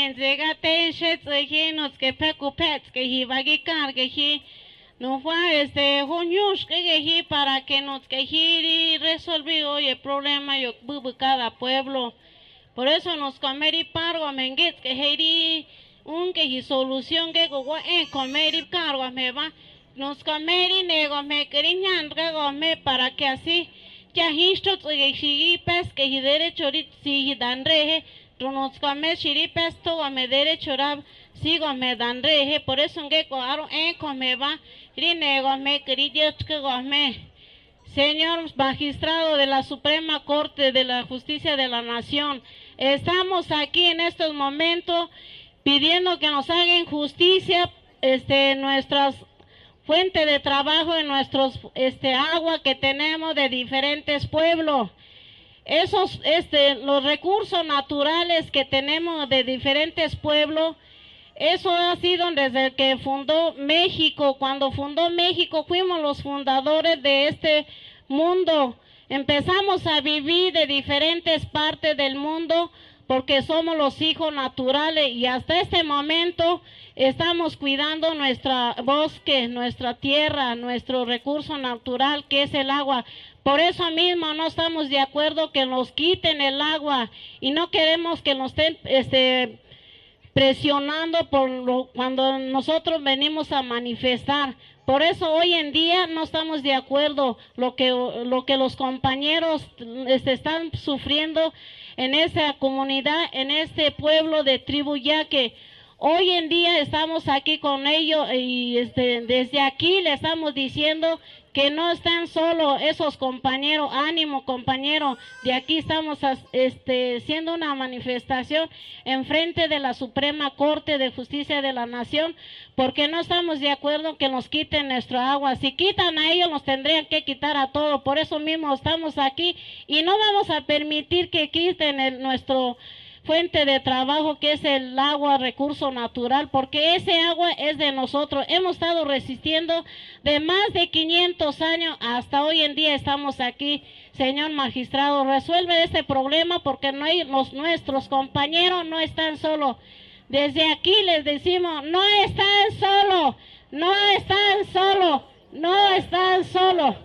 mentzega te shetzeji nos que pecupets que hi vagicar que hi no fue este jonyush que hi para que nos que hi resolver hoy el problema yo bubu cada pueblo. Por eso nos comer y pargo a menguet que hi un que hi solución que go en comer y cargo me va nos comer y nego me queriñan rego me para que así ya histo que hi pes que hi derecho si dan reje nos come shiripes to me derecho rab sigo me dan reje. Por eso que aro en come va nego me querido que me. Señor magistrado de la Suprema Corte de la Justicia de la Nación, estamos aquí en estos momentos pidiendo que nos hagan justicia este, nuestras fuentes de trabajo en nuestros este, agua que tenemos de diferentes pueblos. Esos, este, los recursos naturales que tenemos de diferentes pueblos, eso ha sido desde que fundó México. Cuando fundó México fuimos los fundadores de este mundo. Empezamos a vivir de diferentes partes del mundo porque somos los hijos naturales y hasta este momento estamos cuidando nuestra bosque, nuestra tierra, nuestro recurso natural que es el agua. Por eso mismo no estamos de acuerdo que nos quiten el agua y no queremos que nos estén este, presionando por lo, cuando nosotros venimos a manifestar. Por eso hoy en día no estamos de acuerdo lo que lo que los compañeros este, están sufriendo en esa comunidad, en este pueblo de tribu que Hoy en día estamos aquí con ellos y este, desde aquí le estamos diciendo que no están solo esos compañeros, ánimo compañero, de aquí estamos este, haciendo una manifestación en frente de la Suprema Corte de Justicia de la Nación, porque no estamos de acuerdo que nos quiten nuestra agua. Si quitan a ellos, nos tendrían que quitar a todos. Por eso mismo estamos aquí y no vamos a permitir que quiten nuestro fuente de trabajo que es el agua, recurso natural, porque ese agua es de nosotros. Hemos estado resistiendo de más de 500 años hasta hoy en día estamos aquí. Señor magistrado, resuelve este problema porque no hay, los, nuestros compañeros no están solos. Desde aquí les decimos, no están solos, no están solos, no están solos.